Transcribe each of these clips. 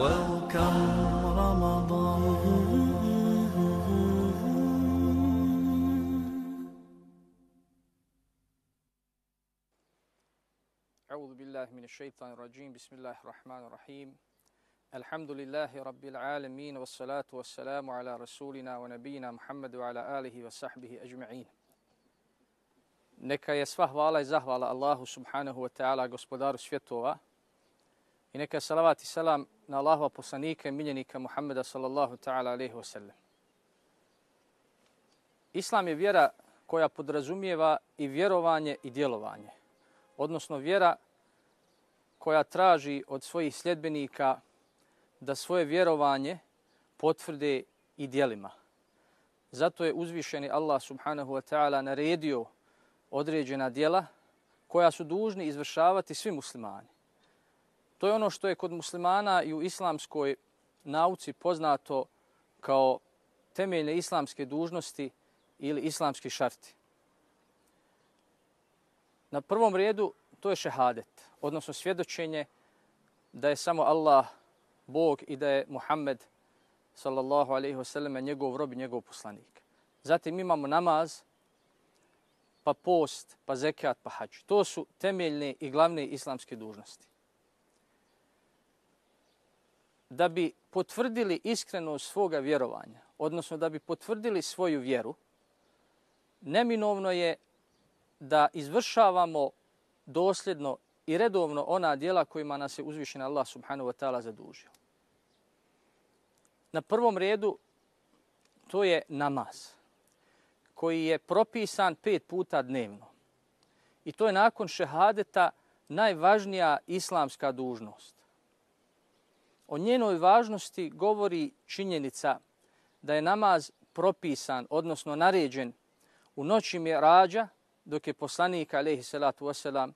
Welcome Ramadan. أعوذ بالله من الشيطان الرجيم بسم الله الرحمن الرحيم الحمد لله رب العالمين والصلاة والسلام على رسولنا ونبينا محمد وعلى آله وصحبه أجمعين Neka je sva hvala i zahvala Allahu subhanahu wa ta'ala, gospodaru svjetova. I neka je salavat i salam na Allahova poslanika i miljenika Muhammeda sallallahu ta'ala alaihi wa sallam. Islam je vjera koja podrazumijeva i vjerovanje i djelovanje. Odnosno vjera koja traži od svojih sljedbenika da svoje vjerovanje potvrde i djelima. Zato je uzvišeni Allah subhanahu wa ta'ala naredio određena djela koja su dužni izvršavati svi muslimani. To je ono što je kod muslimana i u islamskoj nauci poznato kao temeljne islamske dužnosti ili islamski šarti. Na prvom redu to je šehadet, odnosno svjedočenje da je samo Allah Bog i da je Muhammed sallallahu alaihi wasallam njegov rob i njegov poslanik. Zatim imamo namaz, pa post, pa zekat, pa hađ. To su temeljne i glavne islamske dužnosti. Da bi potvrdili iskrenost svoga vjerovanja, odnosno da bi potvrdili svoju vjeru, neminovno je da izvršavamo dosljedno i redovno ona dijela kojima nas je uzvišen Allah subhanahu wa ta'ala zadužio. Na prvom redu to je namaz koji je propisan pet puta dnevno. I to je nakon šehadeta najvažnija islamska dužnost. O njenoj važnosti govori činjenica da je namaz propisan, odnosno naređen u noći rađa, dok je poslanik, alaihi salatu wasalam,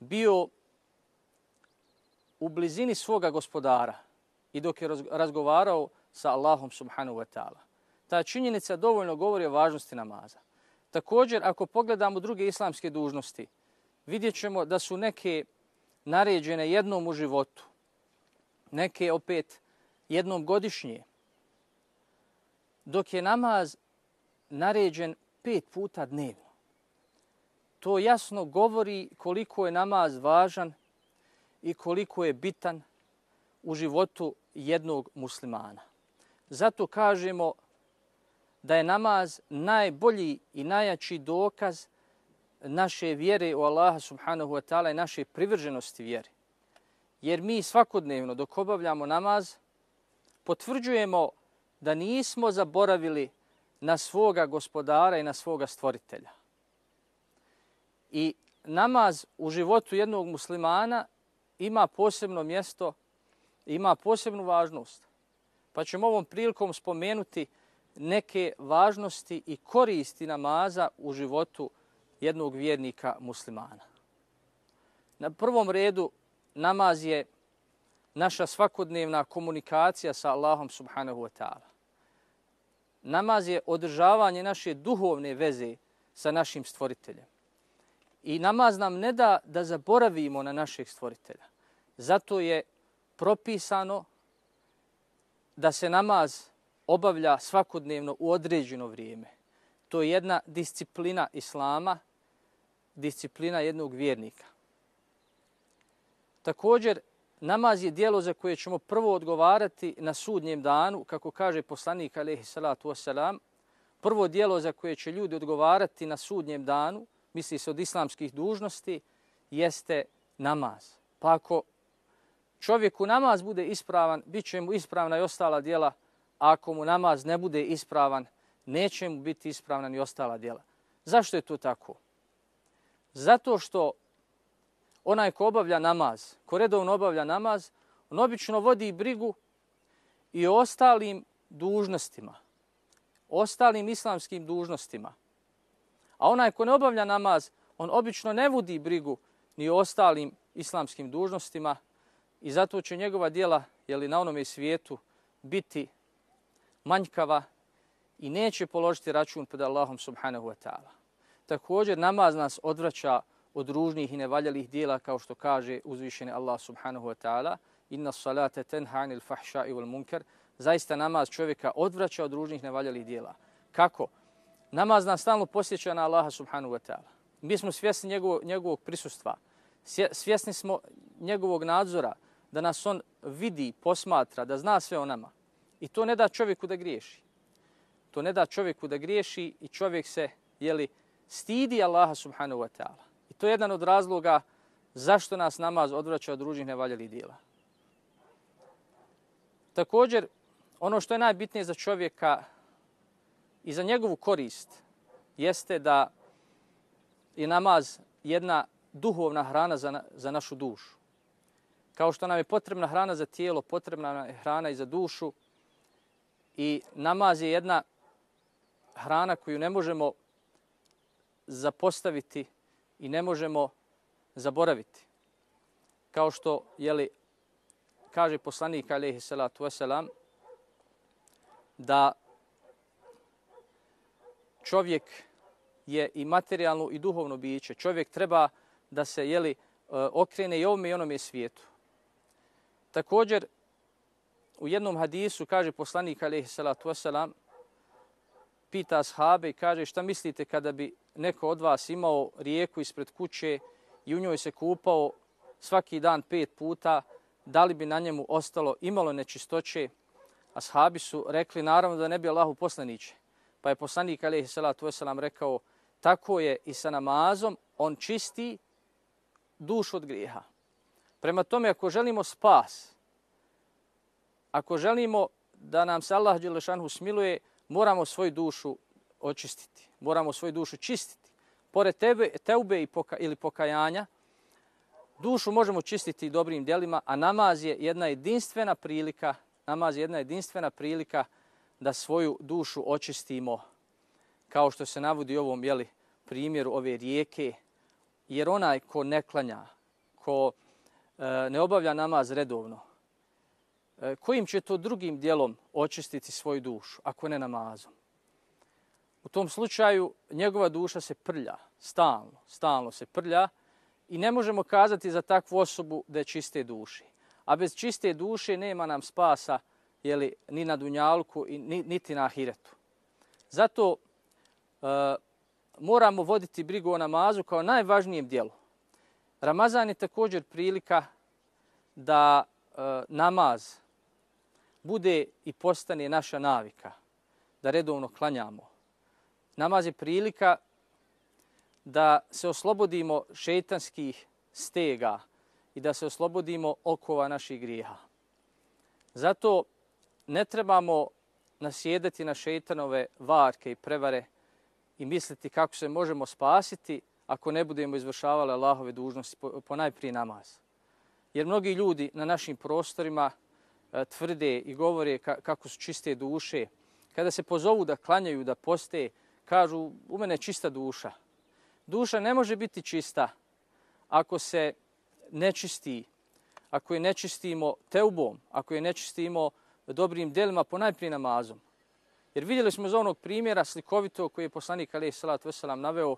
bio u blizini svoga gospodara i dok je razgovarao sa Allahom subhanahu wa ta'ala. Ta činjenica dovoljno govori o važnosti namaza. Također, ako pogledamo druge islamske dužnosti, vidjet ćemo da su neke naređene jednom u životu, neke opet jednom godišnje, dok je namaz naređen pet puta dnevno to jasno govori koliko je namaz važan i koliko je bitan u životu jednog muslimana. Zato kažemo da je namaz najbolji i najjači dokaz naše vjere u Allaha subhanahu wa ta'ala i naše privrženosti vjeri. Jer mi svakodnevno dok obavljamo namaz potvrđujemo da nismo zaboravili na svoga gospodara i na svoga stvoritelja. I namaz u životu jednog muslimana ima posebno mjesto, ima posebnu važnost. Pa ćemo ovom prilikom spomenuti neke važnosti i koristi namaza u životu jednog vjernika muslimana. Na prvom redu namaz je naša svakodnevna komunikacija sa Allahom subhanahu wa ta'ala. Namaz je održavanje naše duhovne veze sa našim stvoriteljem. I namaz nam ne da da zaboravimo na našeg stvoritelja. Zato je propisano da se namaz obavlja svakodnevno u određeno vrijeme. To je jedna disciplina islama, disciplina jednog vjernika. Također, namaz je dijelo za koje ćemo prvo odgovarati na sudnjem danu, kako kaže poslanik alaihi salatu wasalam, prvo dijelo za koje će ljudi odgovarati na sudnjem danu – misli se od islamskih dužnosti, jeste namaz. Pa ako čovjeku namaz bude ispravan, bit će mu ispravna i ostala dijela, a ako mu namaz ne bude ispravan, neće mu biti ispravna ni ostala dijela. Zašto je to tako? Zato što onaj ko obavlja namaz, ko redovno obavlja namaz, on obično vodi brigu i o ostalim dužnostima, ostalim islamskim dužnostima. A onaj ko ne obavlja namaz, on obično ne vodi brigu ni o ostalim islamskim dužnostima i zato će njegova dijela jeli, na onome svijetu biti manjkava i neće položiti račun pred Allahom subhanahu wa ta'ala. Također namaz nas odvraća od ružnih i nevaljalih dijela kao što kaže uzvišeni Allah subhanahu wa ta'ala inna salate tenha anil fahša i munkar zaista namaz čovjeka odvraća od ružnih nevaljalih dijela. Kako? Namaz nas stalno posjeća na Allaha subhanahu wa ta'ala. Mi smo svjesni njegovog, njegovog prisustva. Svjesni smo njegovog nadzora, da nas on vidi, posmatra, da zna sve o nama. I to ne da čovjeku da griješi. To ne da čovjeku da griješi i čovjek se, jeli, stidi Allaha subhanahu wa ta'ala. To je jedan od razloga zašto nas namaz odvraća od ružnih nevaljalih dijela. Također, ono što je najbitnije za čovjeka i za njegovu korist jeste da je namaz jedna duhovna hrana za, na, za našu dušu. Kao što nam je potrebna hrana za tijelo, potrebna nam je hrana i za dušu. I namaz je jedna hrana koju ne možemo zapostaviti i ne možemo zaboraviti. Kao što jeli, kaže poslanik alaihi salatu wasalam, da čovjek je i materijalno i duhovno biće. Čovjek treba da se jeli, e, okrene i ovome i onome svijetu. Također, u jednom hadisu kaže poslanik alaihi salatu wasalam, pita ashabe i kaže šta mislite kada bi neko od vas imao rijeku ispred kuće i u njoj se kupao svaki dan pet puta, da li bi na njemu ostalo imalo nečistoće? Ashabi su rekli naravno da ne bi Allahu poslaniće. Pa je poslanik alaihi salatu wasalam rekao tako je i sa namazom, on čisti dušu od grijeha. Prema tome, ako želimo spas, ako želimo da nam se Allah Đelešanu smiluje, moramo svoju dušu očistiti. Moramo svoju dušu čistiti. Pored tebe, teube i poka, ili pokajanja, dušu možemo čistiti dobrim djelima, a namaz je jedna jedinstvena prilika, namaz je jedna jedinstvena prilika da svoju dušu očistimo, kao što se navodi u ovom jeli, primjeru ove rijeke, jer onaj ko ne klanja, ko e, ne obavlja namaz redovno, E, kojim će to drugim dijelom očistiti svoju dušu, ako ne namazom? U tom slučaju njegova duša se prlja, stalno, stalno se prlja i ne možemo kazati za takvu osobu da je čiste duše. A bez čiste duše nema nam spasa jeli, ni na Dunjalku, ni, niti na Ahiretu. Zato e, moramo voditi brigu o namazu kao najvažnijem dijelu. Ramazan je također prilika da e, namaz bude i postane naša navika, da redovno klanjamo. Namaz je prilika da se oslobodimo šeitanskih stega i da se oslobodimo okova naših grijeha. Zato ne trebamo nasjedati na šeitanove varke i prevare i misliti kako se možemo spasiti ako ne budemo izvršavali Allahove dužnosti po, po najprije namaz. Jer mnogi ljudi na našim prostorima E, tvrde i govore kako su čiste duše. Kada se pozovu da klanjaju, da poste, kažu u mene čista duša. Duša ne može biti čista ako se nečisti, ako je nečistimo teubom, ako je nečistimo dobrim delima po najprije namazom. Jer vidjeli smo iz onog primjera slikovito koji je poslanik alaih salatu wasalam naveo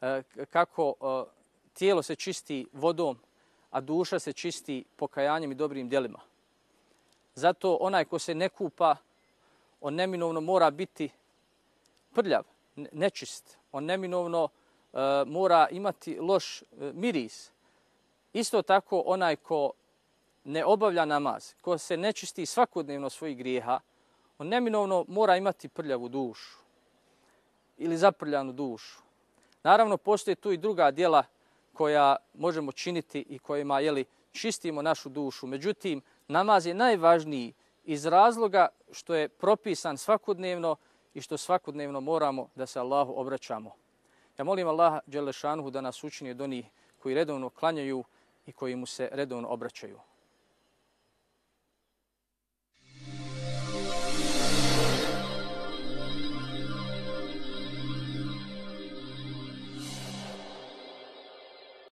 e, kako e, tijelo se čisti vodom, a duša se čisti pokajanjem i dobrim djelima. Zato onaj ko se ne kupa, on neminovno mora biti prljav, nečist. On neminovno e, mora imati loš e, miris. Isto tako onaj ko ne obavlja namaz, ko se nečisti svakodnevno svojih grijeha, on neminovno mora imati prljavu dušu ili zaprljanu dušu. Naravno, postoje tu i druga dijela koja možemo činiti i kojima jeli, čistimo našu dušu. Međutim, namaz je najvažniji iz razloga što je propisan svakodnevno i što svakodnevno moramo da se Allahu obraćamo. Ja molim Allaha Đelešanuhu da nas učini od onih koji redovno klanjaju i koji mu se redovno obraćaju.